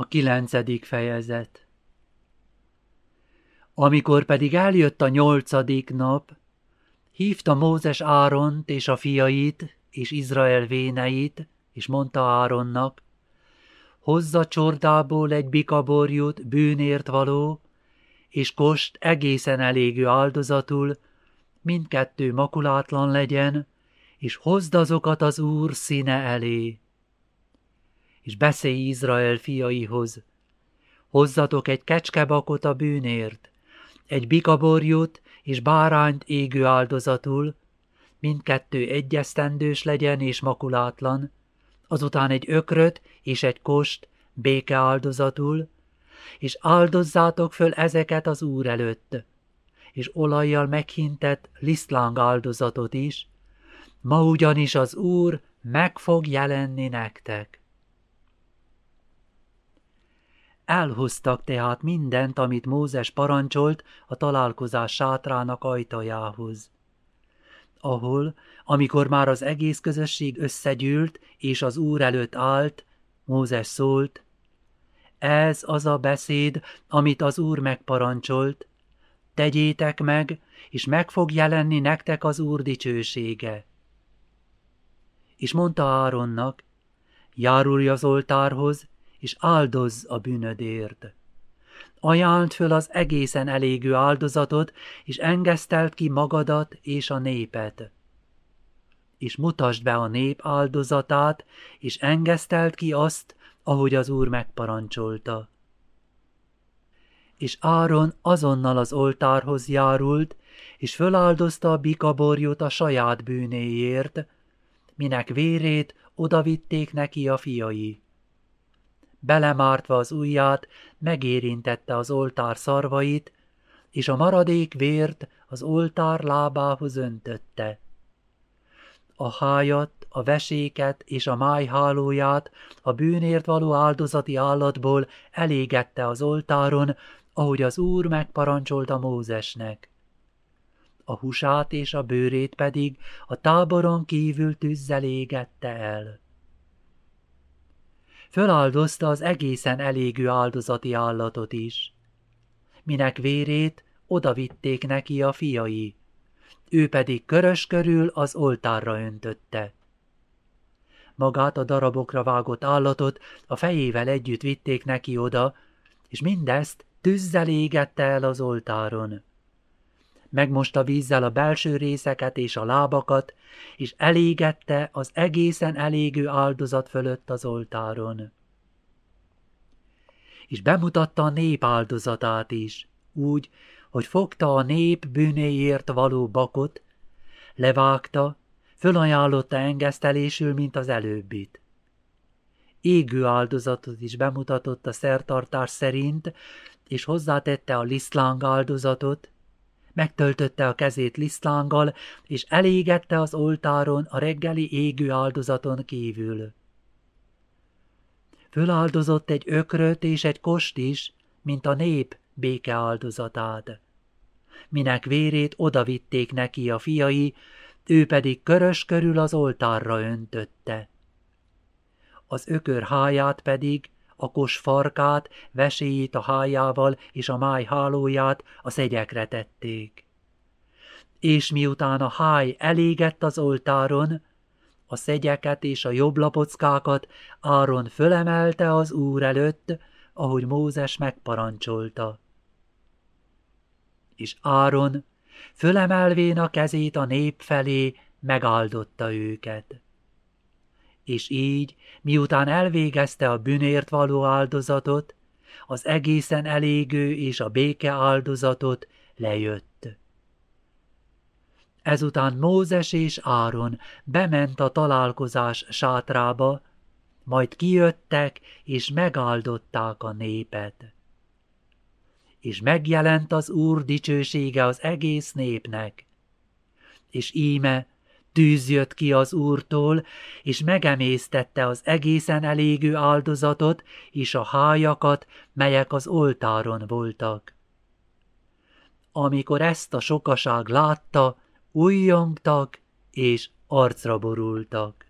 A kilencedik fejezet. Amikor pedig eljött a nyolcadik nap, hívta Mózes Áront és a fiait és Izrael véneit, és mondta Áronnak, hozza csordából egy bikaborjút bűnért való, és kost egészen elégő áldozatul, mindkettő makulátlan legyen, és hozd azokat az Úr színe elé és beszélj Izrael fiaihoz. Hozzatok egy kecskebakot a bűnért, egy bikaborjút és bárányt égő áldozatul, mindkettő egyesztendős legyen és makulátlan, azután egy ökröt és egy kost béke áldozatul, és áldozzátok föl ezeket az Úr előtt, és olajjal meghintett lisztláng áldozatot is, ma ugyanis az Úr meg fog jelenni nektek. Elhoztak tehát mindent, amit Mózes parancsolt a találkozás sátrának ajtajához. Ahol, amikor már az egész közösség összegyűlt és az Úr előtt állt, Mózes szólt, ez az a beszéd, amit az Úr megparancsolt, tegyétek meg, és meg fog jelenni nektek az Úr dicsősége. És mondta Áronnak, járulj az oltárhoz, és áldozz a bűnödért. Ajánld föl az egészen elégő áldozatot, és engesztelt ki magadat és a népet. És mutasd be a nép áldozatát, és engesztelt ki azt, ahogy az Úr megparancsolta. És Áron azonnal az oltárhoz járult, és föláldozta a bikaborjút a saját bűnéért, minek vérét odavitték neki a fiai belemártva az ujját, megérintette az oltár szarvait, és a maradék vért az oltár lábához öntötte. A hájat, a veséket és a májhálóját a bűnért való áldozati állatból elégette az oltáron, ahogy az Úr megparancsolta Mózesnek. A husát és a bőrét pedig a táboron kívül tűzzel égette el föláldozta az egészen elégő áldozati állatot is. Minek vérét odavitték neki a fiai, ő pedig körös körül az oltárra öntötte. Magát a darabokra vágott állatot a fejével együtt vitték neki oda, és mindezt tűzzel égette el az oltáron megmosta vízzel a belső részeket és a lábakat, és elégette az egészen elégő áldozat fölött az oltáron. És bemutatta a nép áldozatát is, úgy, hogy fogta a nép bűnéért való bakot, levágta, fölajánlotta engesztelésül, mint az előbbit. Égő áldozatot is bemutatott a szertartás szerint, és hozzátette a lisztláng áldozatot, megtöltötte a kezét lisztlánggal, és elégette az oltáron a reggeli égő áldozaton kívül. Föláldozott egy ökröt és egy kost is, mint a nép béke áldozatát. Minek vérét odavitték neki a fiai, ő pedig körös körül az oltárra öntötte. Az ökör háját pedig a kos farkát, veséjét a hájával és a máj hálóját a szegyekre tették. És miután a háj elégett az oltáron, a szegyeket és a jobb lapockákat Áron fölemelte az úr előtt, ahogy Mózes megparancsolta. És Áron, fölemelvén a kezét a nép felé, megáldotta őket és így, miután elvégezte a bűnért való áldozatot, az egészen elégő és a béke áldozatot lejött. Ezután Mózes és Áron bement a találkozás sátrába, majd kijöttek és megáldották a népet. És megjelent az Úr dicsősége az egész népnek, és íme Tűz jött ki az Úrtól, és megemésztette az egészen elégő áldozatot és a hájakat, melyek az oltáron voltak. Amikor ezt a sokaság látta, újjongtak és arcra borultak.